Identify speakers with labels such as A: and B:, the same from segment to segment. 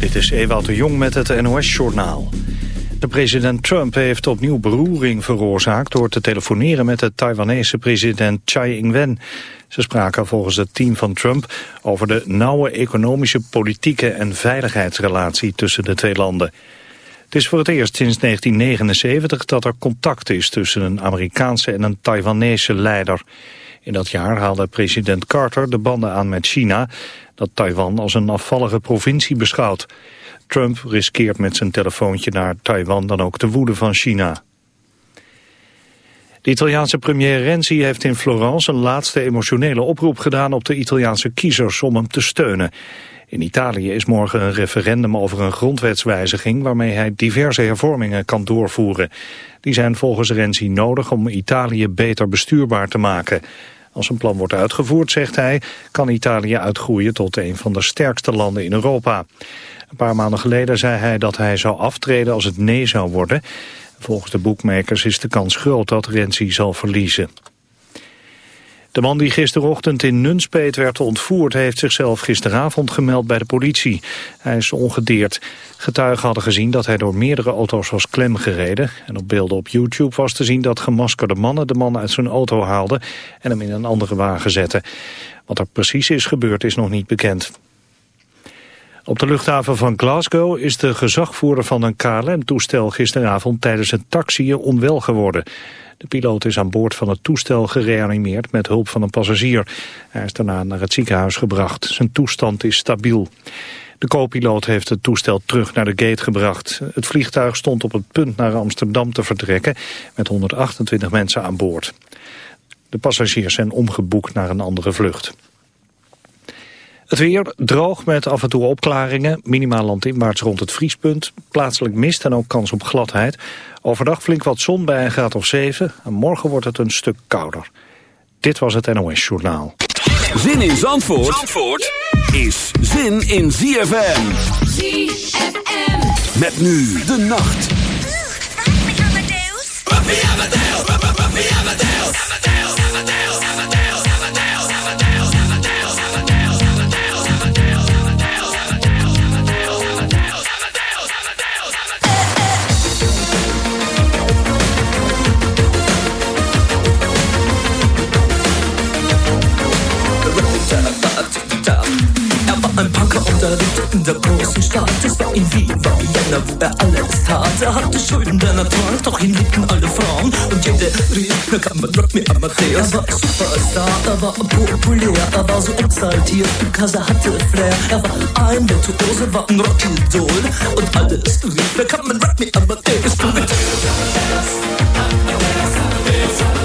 A: Dit is Ewout de Jong met het NOS-journaal. De president Trump heeft opnieuw beroering veroorzaakt... door te telefoneren met de Taiwanese president Tsai Ing-wen. Ze spraken volgens het team van Trump... over de nauwe economische, politieke en veiligheidsrelatie tussen de twee landen. Het is voor het eerst sinds 1979 dat er contact is... tussen een Amerikaanse en een Taiwanese leider... In dat jaar haalde president Carter de banden aan met China dat Taiwan als een afvallige provincie beschouwt. Trump riskeert met zijn telefoontje naar Taiwan dan ook de woede van China. De Italiaanse premier Renzi heeft in Florence een laatste emotionele oproep gedaan op de Italiaanse kiezers om hem te steunen. In Italië is morgen een referendum over een grondwetswijziging waarmee hij diverse hervormingen kan doorvoeren. Die zijn volgens Renzi nodig om Italië beter bestuurbaar te maken. Als een plan wordt uitgevoerd, zegt hij, kan Italië uitgroeien tot een van de sterkste landen in Europa. Een paar maanden geleden zei hij dat hij zou aftreden als het nee zou worden. Volgens de boekmakers is de kans groot dat Renzi zal verliezen. De man die gisterochtend in Nunspeet werd ontvoerd... heeft zichzelf gisteravond gemeld bij de politie. Hij is ongedeerd. Getuigen hadden gezien dat hij door meerdere auto's was klemgereden. En op beelden op YouTube was te zien dat gemaskerde mannen... de man uit zijn auto haalden en hem in een andere wagen zetten. Wat er precies is gebeurd is nog niet bekend. Op de luchthaven van Glasgow is de gezagvoerder van een KLM-toestel gisteravond tijdens het taxiën onwel geworden. De piloot is aan boord van het toestel gereanimeerd met hulp van een passagier. Hij is daarna naar het ziekenhuis gebracht. Zijn toestand is stabiel. De co-piloot heeft het toestel terug naar de gate gebracht. Het vliegtuig stond op het punt naar Amsterdam te vertrekken met 128 mensen aan boord. De passagiers zijn omgeboekt naar een andere vlucht. Het weer droog met af en toe opklaringen. Minimaal landinwaarts rond het vriespunt. Plaatselijk mist en ook kans op gladheid. Overdag flink wat zon bij een graad of 7. En morgen wordt het een stuk kouder. Dit was het NOS Journaal.
B: Zin in Zandvoort, Zandvoort is zin in ZFM.
C: ZFM.
B: Met nu de nacht.
D: Ein Punker unterrichtete in der großen Stadt. Es war Wien, war Vienna, wo er alles tat. Er hatte Schulden, der er trank, doch ihn liebten alle Frauen. Und jede rief, na kann man Rock me Amadeus. Er war Superstar, er war populär, er war so exaltiert, because er hatte Flair. Er war ein Virtuose, war ein Rockidol. Und alles rief, na kann man Rock me Amadeus. Du mit Kann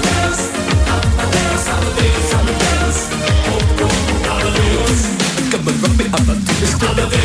D: Amadeus.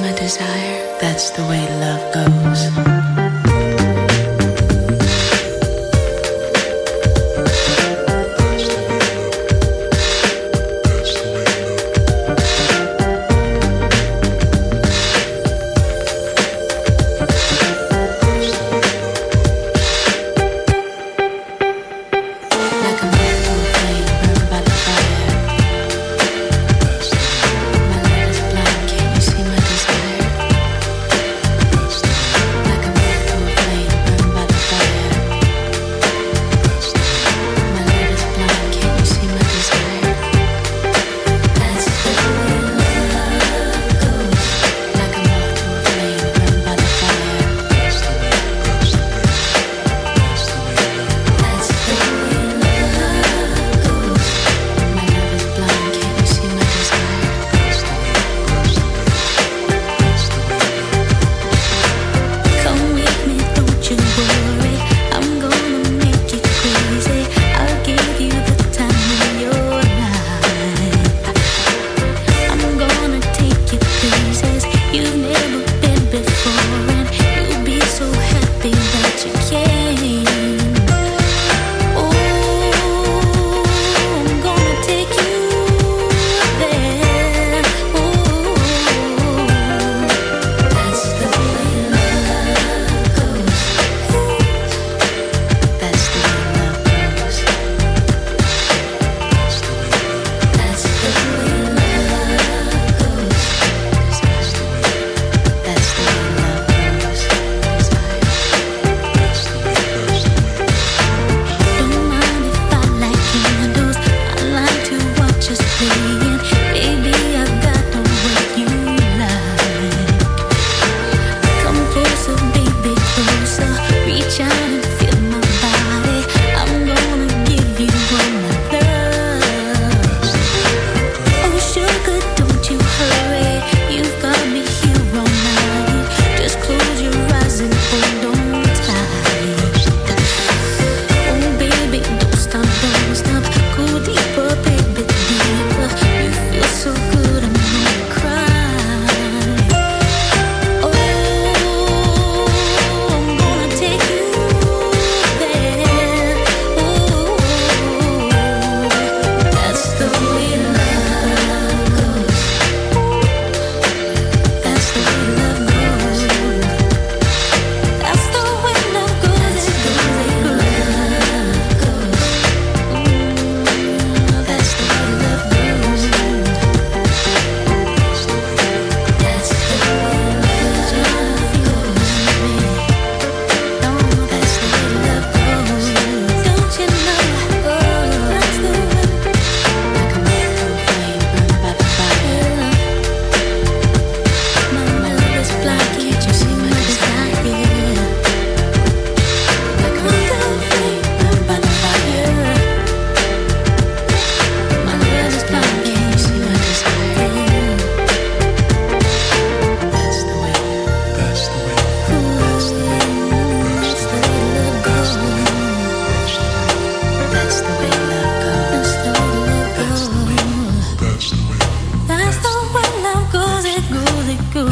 C: my desire? That's the way love goes.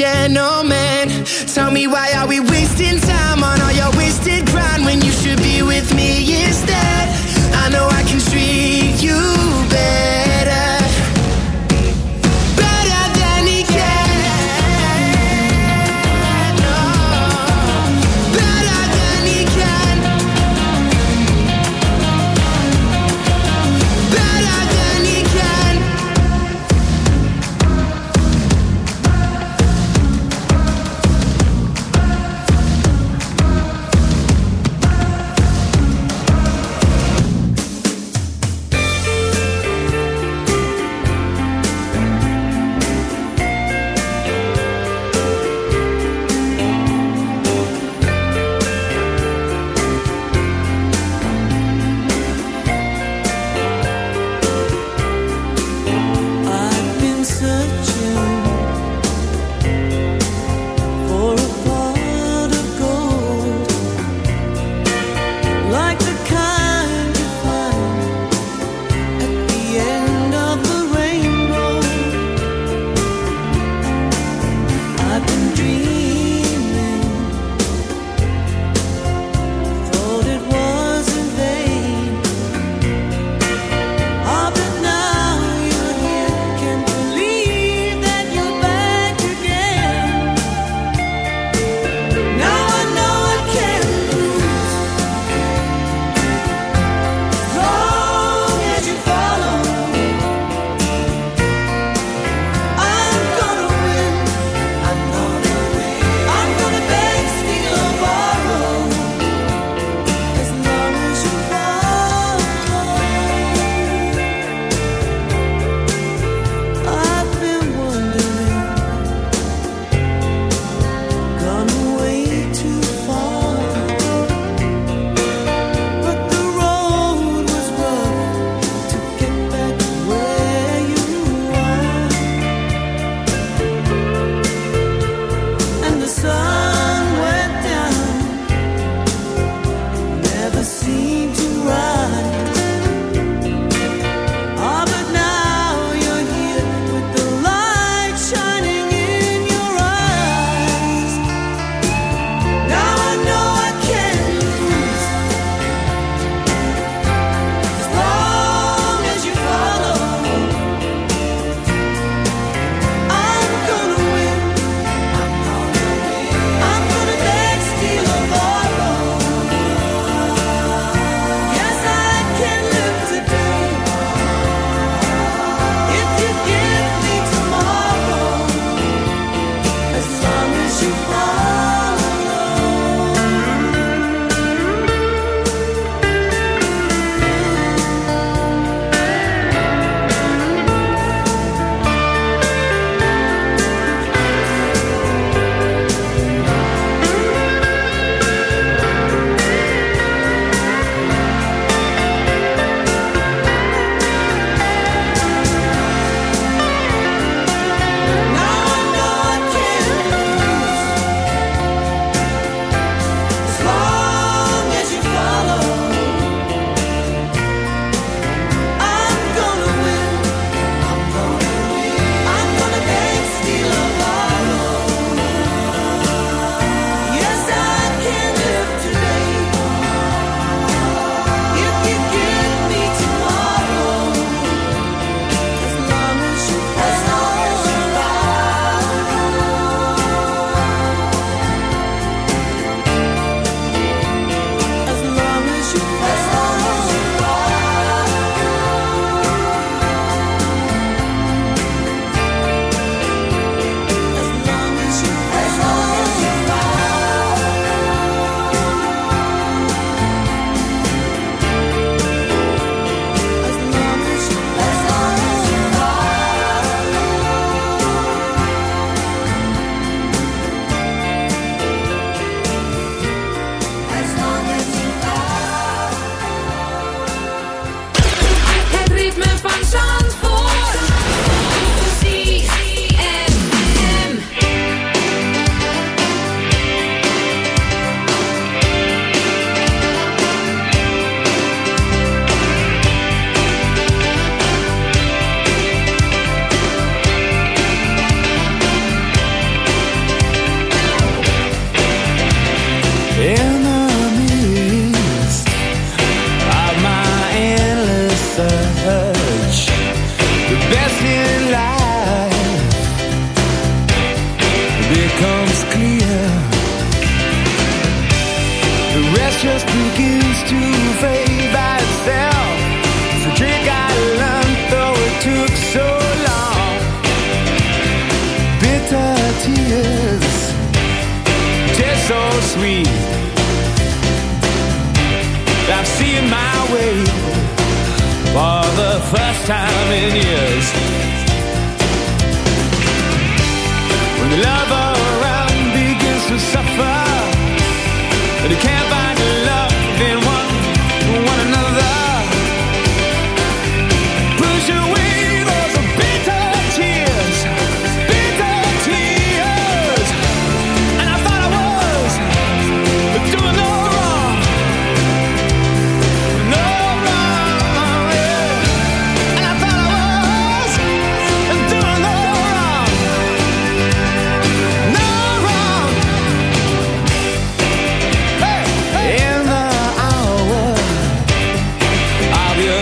E: gentlemen. Tell me why are we wasting time?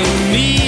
F: Of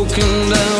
G: broken down.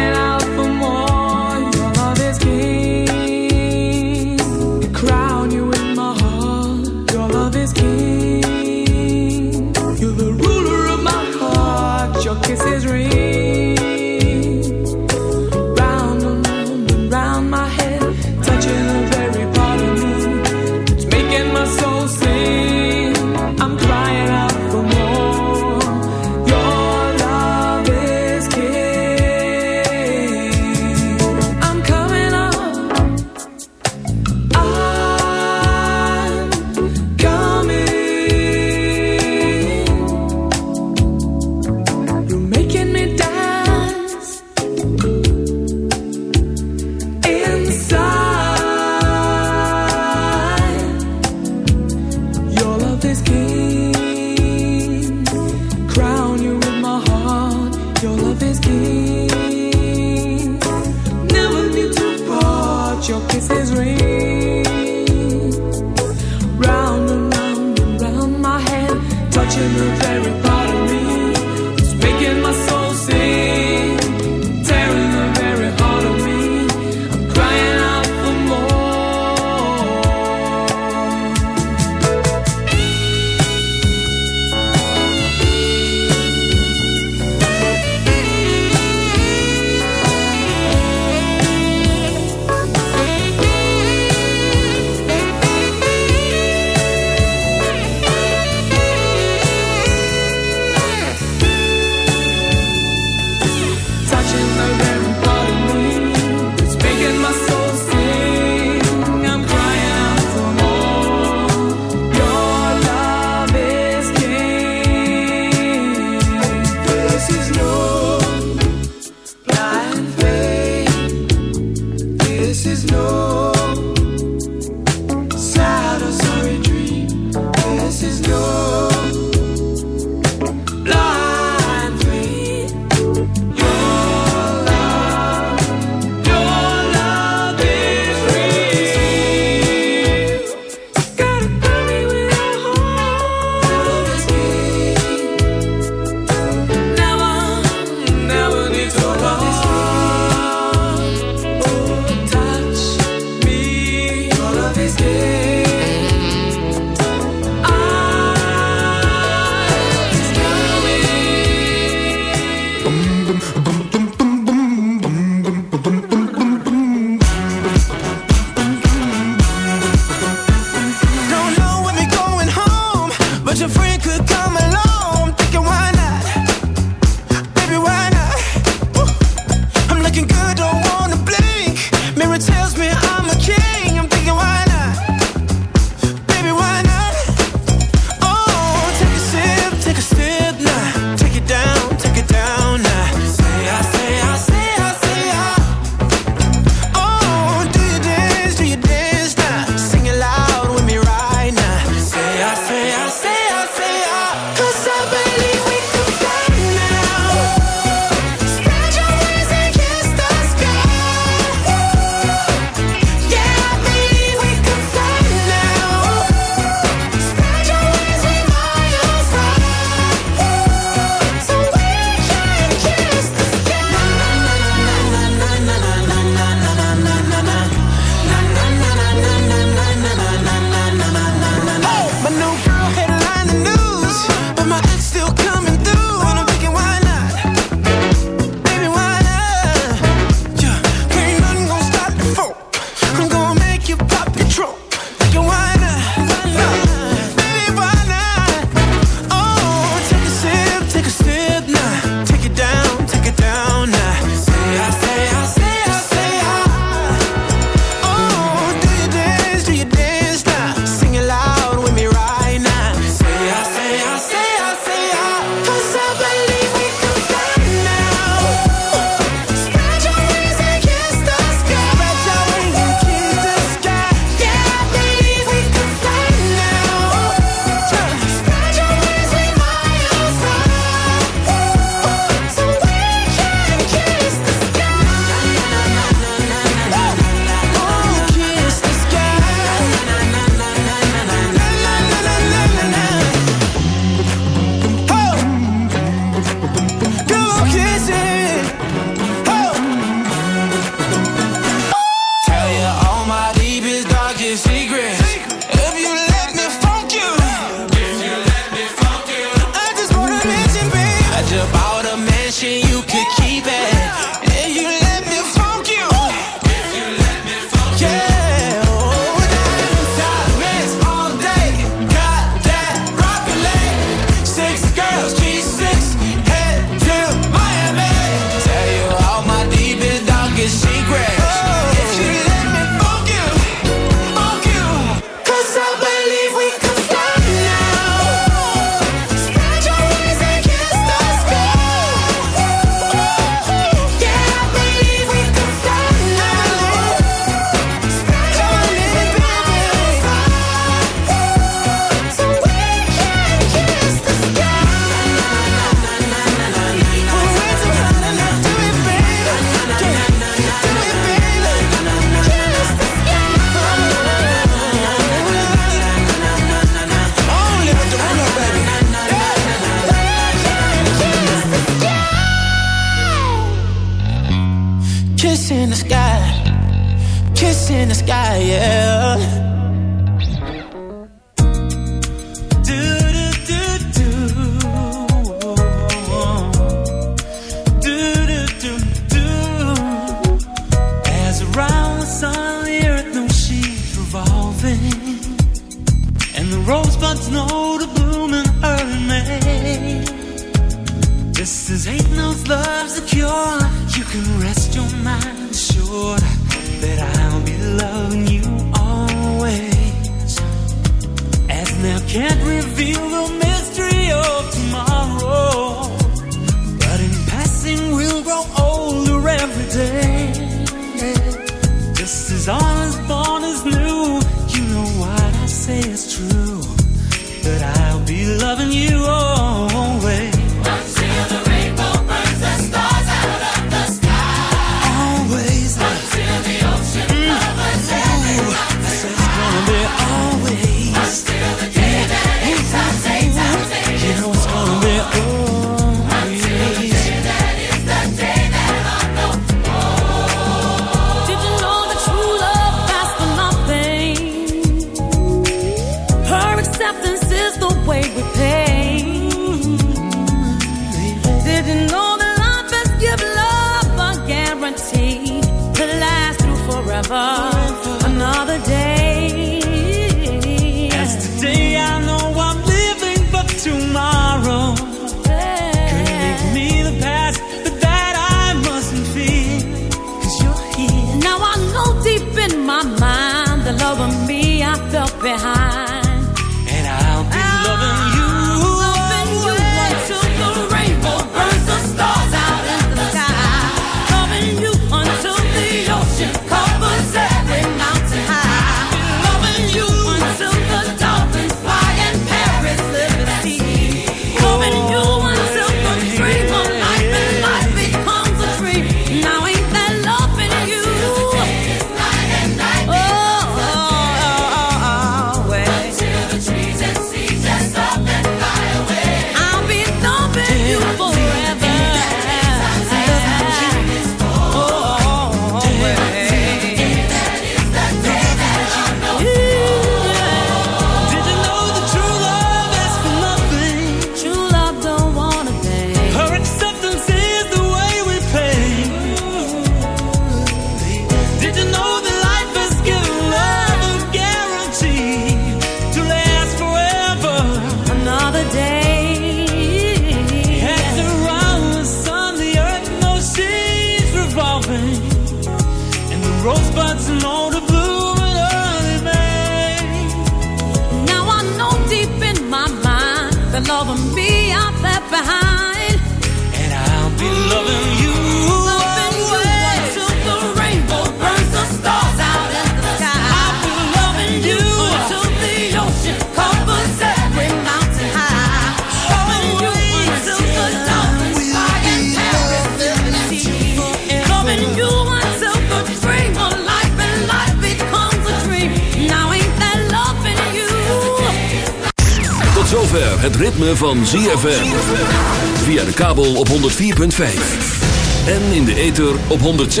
B: 106.9.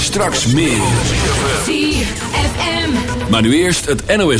B: Straks meer. Maar nu eerst het NOS.